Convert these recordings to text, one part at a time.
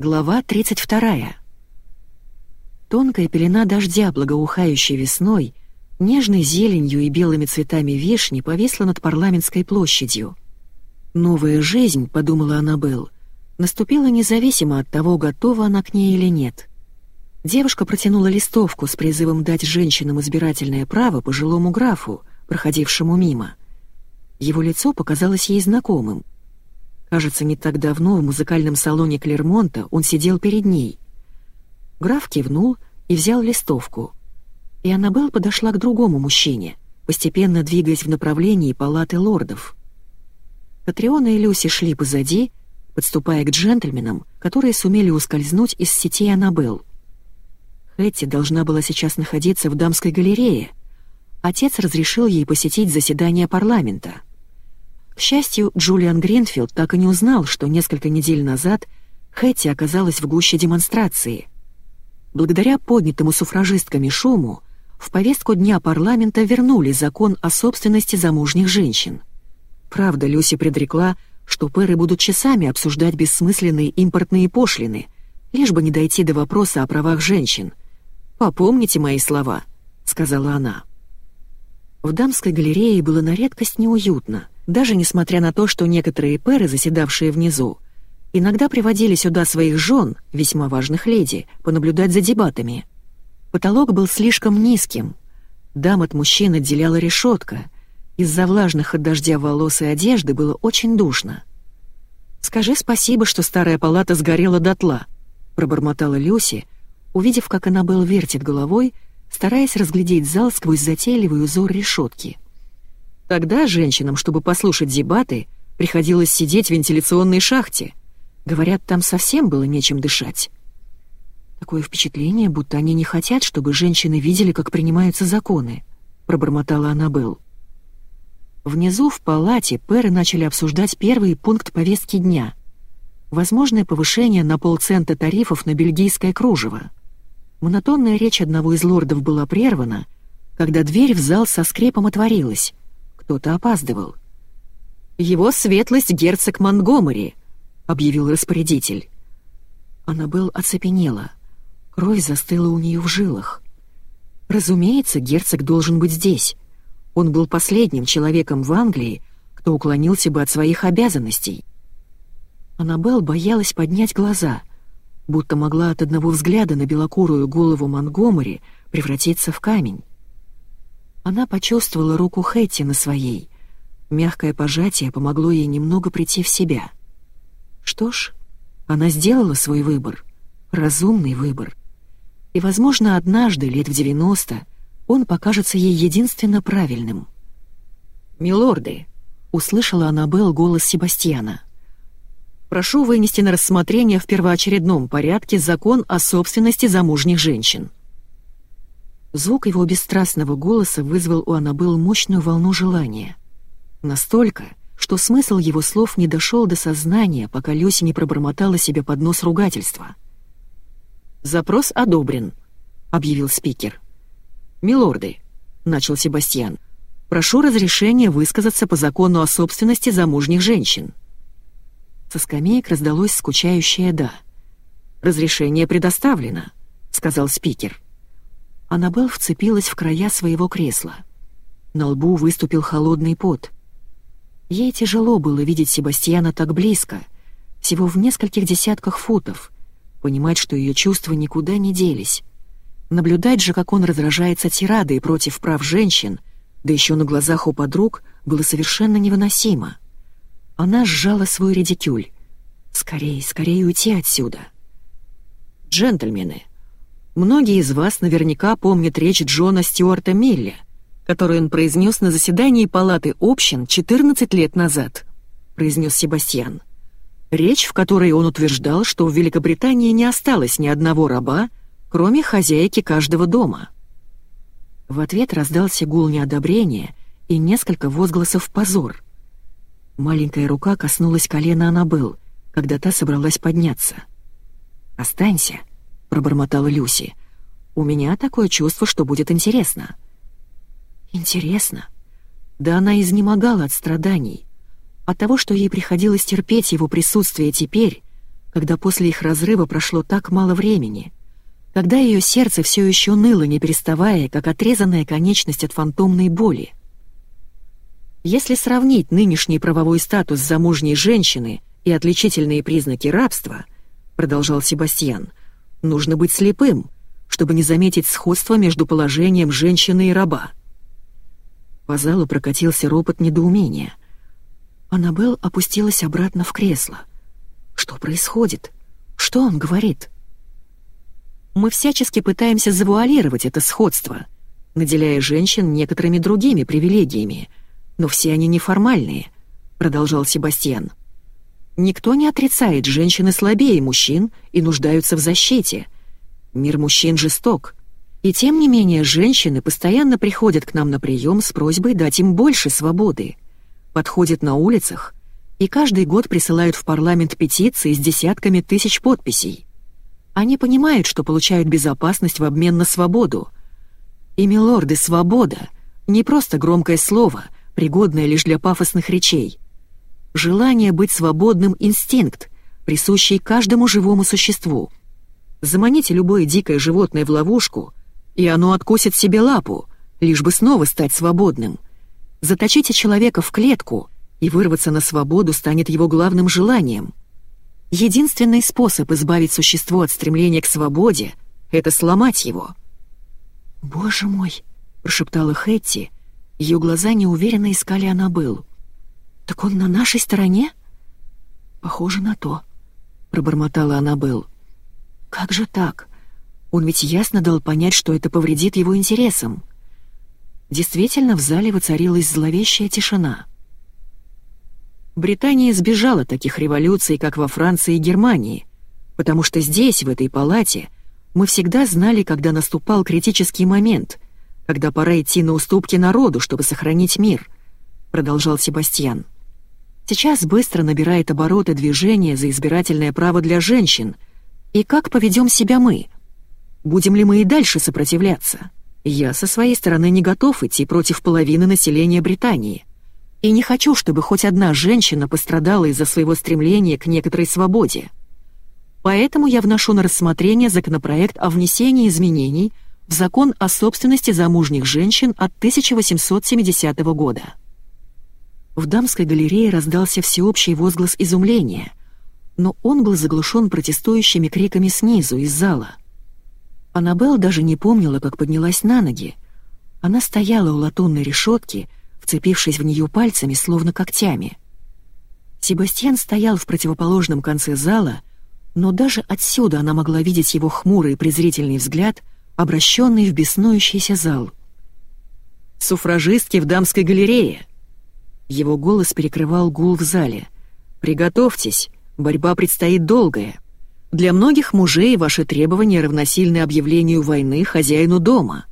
Глава 32. Тонкая пелена дождя, благоухающей весной, нежной зеленью и белыми цветами вишни повисла над парламентской площадью. «Новая жизнь», — подумала Аннабелл, наступила независимо от того, готова она к ней или нет. Девушка протянула листовку с призывом дать женщинам избирательное право пожилому графу, проходившему мимо. Его лицо показалось ей знакомым. Кажется, не так давно в музыкальном салоне Клермонта он сидел перед ней. Граф кивнул и взял листовку. И Аннабелл подошла к другому мужчине, постепенно двигаясь в направлении палаты лордов. Катриона и Люси шли позади, подступая к джентльменам, которые сумели ускользнуть из сети Аннабелл. Хэтти должна была сейчас находиться в дамской галерее. Отец разрешил ей посетить заседание парламента — к счастью, Джулиан Гринфилд так и не узнал, что несколько недель назад Хэтти оказалась в гуще демонстрации. Благодаря поднятому суфражистками шуму в повестку дня парламента вернули закон о собственности замужних женщин. Правда, Люси предрекла, что пэры будут часами обсуждать бессмысленные импортные пошлины, лишь бы не дойти до вопроса о правах женщин. «Попомните мои слова», — сказала она. В дамской галерее было на редкость неуютно — даже несмотря на то, что некоторые пэры, заседавшие внизу, иногда приводили сюда своих жен, весьма важных леди, понаблюдать за дебатами. Потолок был слишком низким. Дам от мужчин отделяла решетка. Из-за влажных от дождя волос и одежды было очень душно. «Скажи спасибо, что старая палата сгорела дотла», — пробормотала Люси, увидев, как Аннабелл вертит головой, стараясь разглядеть зал сквозь затейливый узор решетки. Тогда женщинам, чтобы послушать дебаты, приходилось сидеть в вентиляционной шахте. Говорят, там совсем было нечем дышать. Такое впечатление, будто они не хотят, чтобы женщины видели, как принимаются законы, пробормотала Аннабелл. Внизу в палате пэры начали обсуждать первый пункт повестки дня. Возможное повышение на полцента тарифов на бельгийское кружево. Монотонная речь одного из лордов была прервана, когда дверь в зал со скрепом отворилась, кто-то опаздывал. «Его светлость герцог Монгомери», — объявил распорядитель. Аннабелл оцепенела. Кровь застыла у нее в жилах. Разумеется, герцог должен быть здесь. Он был последним человеком в Англии, кто уклонился бы от своих обязанностей. Аннабелл боялась поднять глаза, будто могла от одного взгляда на белокурую голову Монгомери превратиться в камень. Она почувствовала руку Хэти на своей. Мягкое пожатие помогло ей немного прийти в себя. Что ж, она сделала свой выбор. Разумный выбор. И, возможно, однажды, лет в 90, он покажется ей единственно правильным. «Милорды», — услышала Аннабелл голос Себастьяна. «Прошу вынести на рассмотрение в первоочередном порядке закон о собственности замужних женщин». Звук его бесстрастного голоса вызвал у Аннабелл мощную волну желания. Настолько, что смысл его слов не дошел до сознания, пока Люси не пробормотала себе под нос ругательства. «Запрос одобрен», — объявил спикер. «Милорды», — начал Себастьян, — «прошу разрешения высказаться по закону о собственности замужних женщин». Со скамеек раздалось скучающее «да». «Разрешение предоставлено», — сказал спикер. Аннабелл вцепилась в края своего кресла. На лбу выступил холодный пот. Ей тяжело было видеть Себастьяна так близко, всего в нескольких десятках футов, понимать, что ее чувства никуда не делись. Наблюдать же, как он разражается тирадой против прав женщин, да еще на глазах у подруг, было совершенно невыносимо. Она сжала свой редикюль. «Скорей, скорее уйти отсюда!» «Джентльмены!» Многие из вас наверняка помнят речь Джона Стюарта Милля, которую он произнес на заседании Палаты общин 14 лет назад, произнес Себастьян. Речь, в которой он утверждал, что в Великобритании не осталось ни одного раба, кроме хозяйки каждого дома. В ответ раздался гул неодобрения и несколько возгласов «позор». Маленькая рука коснулась колена Аннабелл, когда та собралась подняться. «Останься», — пробормотала Люси. «У меня такое чувство, что будет интересно». «Интересно?» Да она изнемогала от страданий, от того, что ей приходилось терпеть его присутствие теперь, когда после их разрыва прошло так мало времени, когда ее сердце все еще ныло, не переставая, как отрезанная конечность от фантомной боли. Если сравнить нынешний правовой статус замужней женщины и отличительные признаки рабства, продолжал Себастьян, нужно быть слепым, чтобы не заметить сходство между положением женщины и раба. По залу прокатился ропот недоумения. Аннабелл опустилась обратно в кресло. Что происходит? Что он говорит? Мы всячески пытаемся завуалировать это сходство, наделяя женщин некоторыми другими привилегиями, но все они неформальные, продолжал Себастьян. Никто не отрицает, женщины слабее мужчин и нуждаются в защите. Мир мужчин жесток. И тем не менее женщины постоянно приходят к нам на прием с просьбой дать им больше свободы. Подходят на улицах и каждый год присылают в парламент петиции с десятками тысяч подписей. Они понимают, что получают безопасность в обмен на свободу. И, милорды, свобода — не просто громкое слово, пригодное лишь для пафосных речей. Желание быть свободным — инстинкт, присущий каждому живому существу. Заманите любое дикое животное в ловушку, и оно откусит себе лапу, лишь бы снова стать свободным. Заточите человека в клетку — и вырваться на свободу станет его главным желанием. Единственный способ избавить существо от стремления к свободе — это сломать его. «Боже мой!» — прошептала Хэтти. Ее глаза неуверенно искали Аннабелл. «Так он на нашей стороне?» «Похоже на то», — пробормотала Аннабелл. «Как же так? Он ведь ясно дал понять, что это повредит его интересам». Действительно, в зале воцарилась зловещая тишина. Британия избежала таких революций, как во Франции и Германии, потому что здесь, в этой палате, мы всегда знали, когда наступал критический момент, когда пора идти на уступки народу, чтобы сохранить мир, продолжал Себастьян. Сейчас быстро набирает обороты движение за избирательное право для женщин. И как поведем себя мы? Будем ли мы и дальше сопротивляться? Я со своей стороны не готов идти против половины населения Британии. И не хочу, чтобы хоть одна женщина пострадала из-за своего стремления к некоторой свободе. Поэтому я вношу на рассмотрение законопроект о внесении изменений в закон о собственности замужних женщин от 1870 года. В дамской галерее раздался всеобщий возглас изумления, но он был заглушен протестующими криками снизу, из зала. Аннабелл даже не помнила, как поднялась на ноги. Она стояла у латунной решетки, вцепившись в нее пальцами, словно когтями. Себастьян стоял в противоположном конце зала, но даже отсюда она могла видеть его хмурый презрительный взгляд, обращенный в беснующийся зал. «Суфражистки в дамской галерее!» Его голос перекрывал гул в зале. «Приготовьтесь, борьба предстоит долгая. Для многих мужей ваши требования равносильны объявлению войны хозяину дома.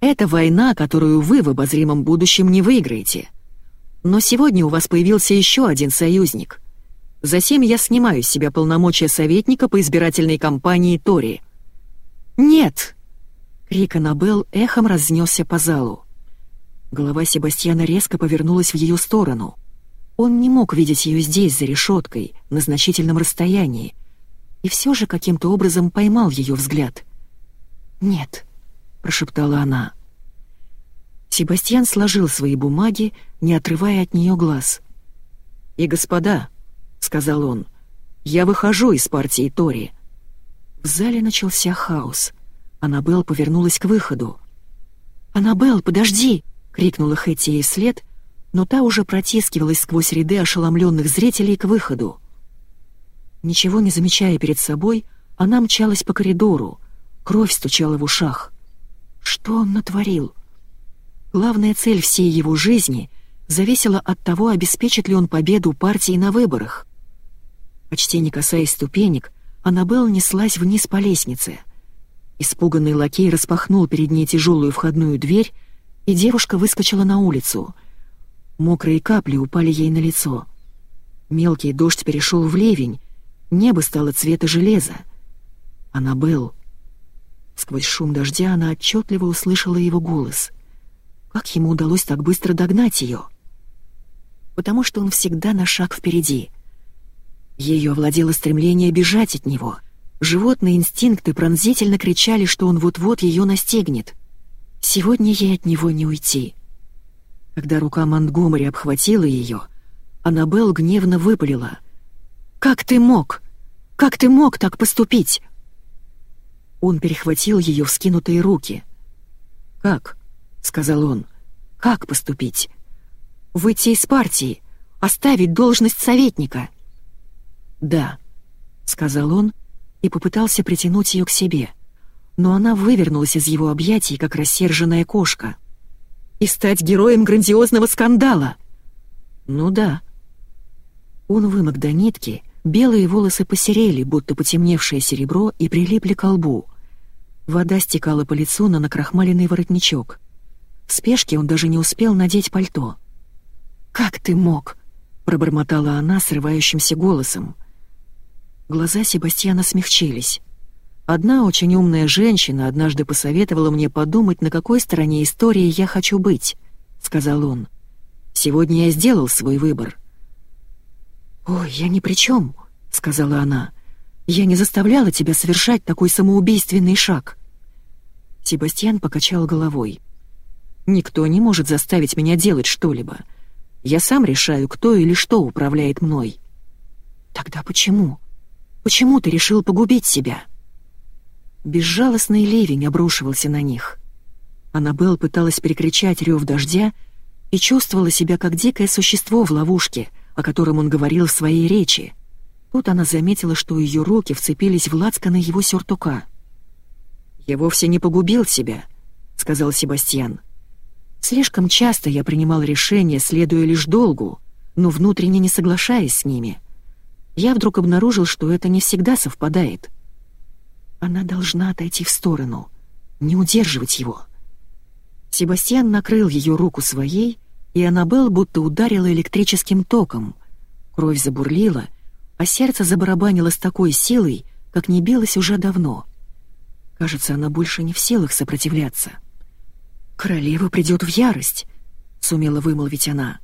Это война, которую вы в обозримом будущем не выиграете. Но сегодня у вас появился еще один союзник. Затем я снимаю с себя полномочия советника по избирательной кампании Тори. «Нет!» — крик Аннабелл эхом разнесся по залу. Голова Себастьяна резко повернулась в ее сторону. Он не мог видеть ее здесь, за решеткой, на значительном расстоянии, и все же каким-то образом поймал ее взгляд. «Нет», прошептала она. Себастьян сложил свои бумаги, не отрывая от нее глаз. «И господа», — сказал он, — «я выхожу из партии Тори». В зале начался хаос. Аннабелл повернулась к выходу. «Аннабелл, подожди!» — крикнула Хэтти ей вслед, но та уже протискивалась сквозь ряды ошеломленных зрителей к выходу. Ничего не замечая перед собой, она мчалась по коридору, кровь стучала в ушах. Что он натворил? Главная цель всей его жизни зависела от того, обеспечит ли он победу партии на выборах. Почти не касаясь ступенек, Аннабелл неслась вниз по лестнице. Испуганный лакей распахнул перед ней тяжелую входную дверь, и девушка выскочила на улицу. Мокрые капли упали ей на лицо. Мелкий дождь перешел в ливень, небо стало цвета железа. Аннабелл Сквозь шум дождя она отчетливо услышала его голос. Как ему удалось так быстро догнать ее? Потому что он всегда на шаг впереди. Ее овладело стремление бежать от него. Животные инстинкты пронзительно кричали, что он вот-вот ее настигнет. Сегодня ей от него не уйти. Когда рука Монтгомери обхватила ее, Аннабелл гневно выпалила. «Как ты мог? Как ты мог так поступить?» Он перехватил ее вскинутые руки. «Как?» — сказал он. «Как поступить?» «Выйти из партии, оставить должность советника». «Да», — сказал он и попытался притянуть ее к себе, но она вывернулась из его объятий, как рассерженная кошка. «И стать героем грандиозного скандала!» «Ну да». Он вымок до нитки, белые волосы посерели, будто потемневшее серебро, и прилипли к лбу. Вода стекала по лицу на накрахмаленный воротничок. В спешке он даже не успел надеть пальто. «Как ты мог?» — пробормотала она срывающимся голосом. Глаза Себастьяна смягчились. Одна очень умная женщина однажды посоветовала мне подумать, на какой стороне истории я хочу быть, сказал он. Сегодня я сделал свой выбор. Ой, я ни при чем, сказала она. Я не заставляла тебя совершать такой самоубийственный шаг. Себастьян покачал головой. Никто не может заставить меня делать что-либо. Я сам решаю, кто или что управляет мной. Тогда почему? Почему ты решил погубить себя?» Безжалостный ливень обрушивался на них. Аннабелл пыталась перекричать рев дождя и чувствовала себя как дикое существо в ловушке, о котором он говорил в своей речи. Тут она заметила, что ее руки вцепились в лацканы его сюртука. «Я вовсе не погубил себя», — сказал Себастьян. «Слишком часто я принимал решения, следуя лишь долгу, но внутренне не соглашаясь с ними я вдруг обнаружил, что это не всегда совпадает. Она должна отойти в сторону, не удерживать его. Себастьян накрыл ее руку своей, и Аннабелл будто ударила электрическим током. Кровь забурлила, а сердце забарабанило с такой силой, как не билось уже давно. Кажется, она больше не в силах сопротивляться. «Королева придет в ярость», — сумела вымолвить она.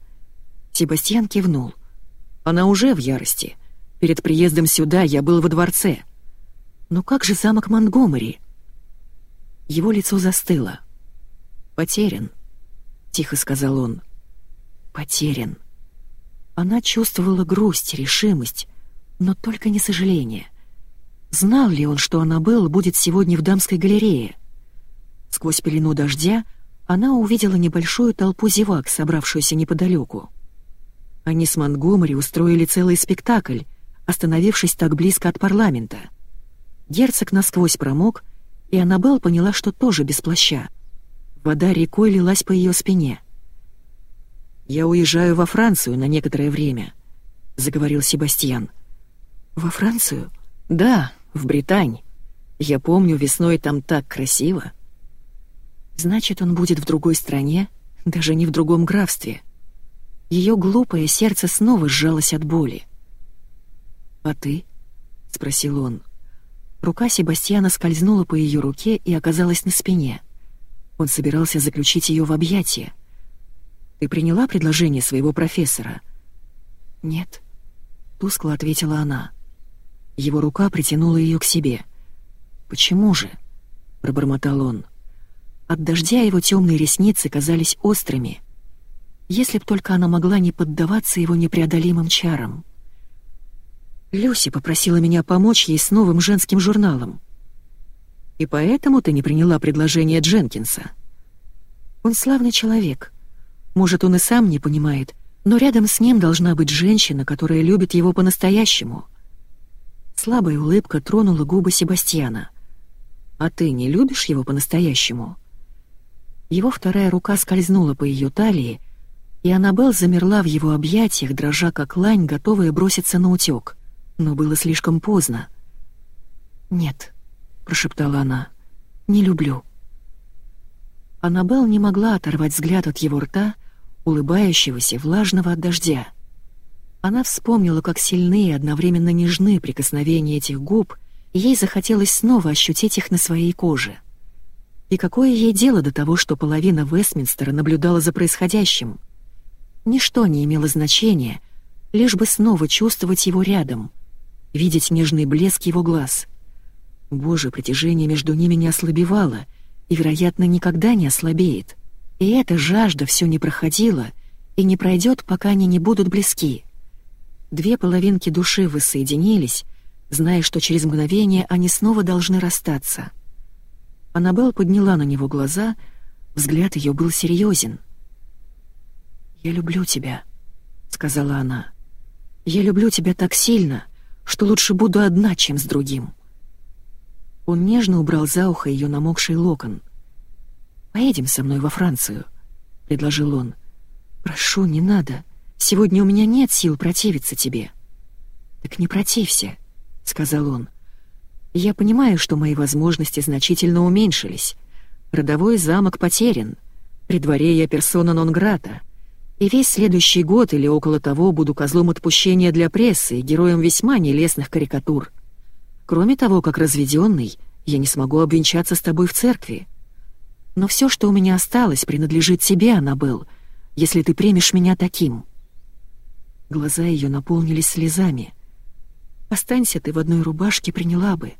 Себастьян кивнул. «Она уже в ярости. Перед приездом сюда я был во дворце. Но как же замок Монтгомери? Его лицо застыло. «Потерян», — тихо сказал он. «Потерян». Она чувствовала грусть, решимость, но только не сожаление. Знал ли он, что Аннабелла будет сегодня в дамской галерее? Сквозь пелену дождя она увидела небольшую толпу зевак, собравшуюся неподалеку. Они с Монтгомери устроили целый спектакль, остановившись так близко от парламента. Герцог насквозь промок, и Аннабелл поняла, что тоже без плаща. Вода рекой лилась по ее спине. «Я уезжаю во Францию на некоторое время», — заговорил Себастьян. «Во Францию?» «Да, в Британь. Я помню, весной там так красиво». «Значит, он будет в другой стране, даже не в другом графстве». Ее глупое сердце снова сжалось от боли. «А ты?» — спросил он. Рука Себастьяна скользнула по ее руке и оказалась на спине. Он собирался заключить ее в объятия. «Ты приняла предложение своего профессора?» «Нет», — тускло ответила она. Его рука притянула ее к себе. «Почему же?» — пробормотал он. От дождя его темные ресницы казались острыми. Если б только она могла не поддаваться его непреодолимым чарам. Люси попросила меня помочь ей с новым женским журналом. И поэтому ты не приняла предложение Дженкинса. Он славный человек. Может, он и сам не понимает, но рядом с ним должна быть женщина, которая любит его по-настоящему. Слабая улыбка тронула губы Себастьяна. «А ты не любишь его по-настоящему?» Его вторая рука скользнула по ее талии, и Аннабелл замерла в его объятиях, дрожа как лань, готовая броситься на утёк но было слишком поздно. «Нет», — прошептала она, — «не люблю». Аннабелл не могла оторвать взгляд от его рта, улыбающегося, влажного от дождя. Она вспомнила, как сильны и одновременно нежны прикосновения этих губ, и ей захотелось снова ощутить их на своей коже. И какое ей дело до того, что половина Вестминстера наблюдала за происходящим? Ничто не имело значения, лишь бы снова чувствовать его рядом — видеть нежный блеск его глаз. Боже, притяжение между ними не ослабевало и, вероятно, никогда не ослабеет. И эта жажда все не проходила и не пройдет, пока они не будут близки. Две половинки души воссоединились, зная, что через мгновение они снова должны расстаться. Аннабелл подняла на него глаза, взгляд ее был серьезен. «Я люблю тебя», — сказала она. «Я люблю тебя так сильно, что лучше буду одна, чем с другим». Он нежно убрал за ухо ее намокший локон. «Поедем со мной во Францию», — предложил он. «Прошу, не надо. Сегодня у меня нет сил противиться тебе». «Так не протився», — сказал он. «Я понимаю, что мои возможности значительно уменьшились. Родовой замок потерян. При дворе я персона нон-грата. И весь следующий год или около того буду козлом отпущения для прессы и героем весьма нелестных карикатур. Кроме того, как разведенный, я не смогу обвенчаться с тобой в церкви. Но все, что у меня осталось, принадлежит тебе, Аннабелл, если ты примешь меня таким». Глаза ее наполнились слезами. «Останься ты в одной рубашке, приняла бы».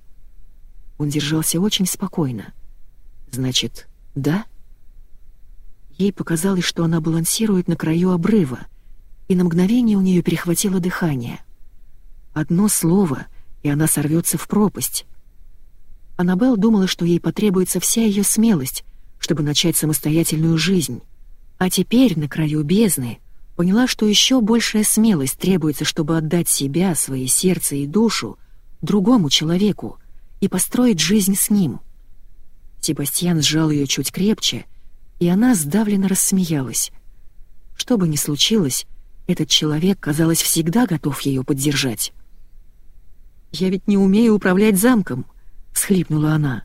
Он держался очень спокойно. «Значит, да?» Ей показалось, что она балансирует на краю обрыва, и на мгновение у нее перехватило дыхание. Одно слово, и она сорвется в пропасть. Аннабелл думала, что ей потребуется вся ее смелость, чтобы начать самостоятельную жизнь. А теперь, на краю бездны, поняла, что еще большая смелость требуется, чтобы отдать себя, свои сердце и душу другому человеку и построить жизнь с ним. Себастьян сжал ее чуть крепче — и она сдавленно рассмеялась. Что бы ни случилось, этот человек, казалось, всегда готов ее поддержать. «Я ведь не умею управлять замком», — схлипнула она,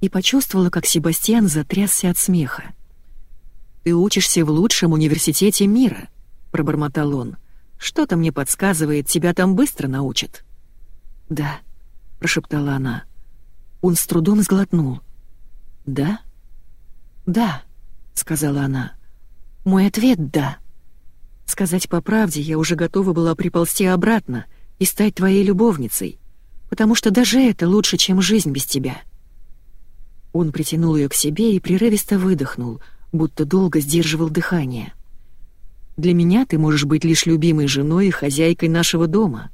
и почувствовала, как Себастьян затрясся от смеха. «Ты учишься в лучшем университете мира», — пробормотал он. «Что-то мне подсказывает, тебя там быстро научат». «Да», — прошептала она. Он с трудом сглотнул. «Да?» «Да», — сказала она. «Мой ответ — да. Сказать по правде, я уже готова была приползти обратно и стать твоей любовницей, потому что даже это лучше, чем жизнь без тебя». Он притянул ее к себе и прерывисто выдохнул, будто долго сдерживал дыхание. «Для меня ты можешь быть лишь любимой женой и хозяйкой нашего дома».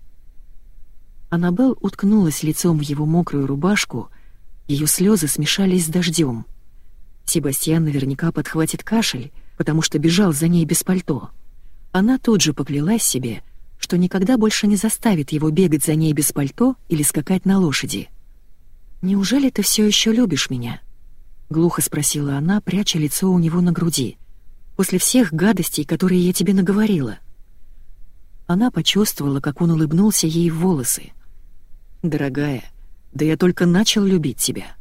Аннабелл уткнулась лицом в его мокрую рубашку, ее слезы смешались с дождем. Себастьян наверняка подхватит кашель, потому что бежал за ней без пальто. Она тут же поклялась себе, что никогда больше не заставит его бегать за ней без пальто или скакать на лошади. «Неужели ты все еще любишь меня?» — глухо спросила она, пряча лицо у него на груди. «После всех гадостей, которые я тебе наговорила». Она почувствовала, как он улыбнулся ей в волосы. «Дорогая, да я только начал любить тебя».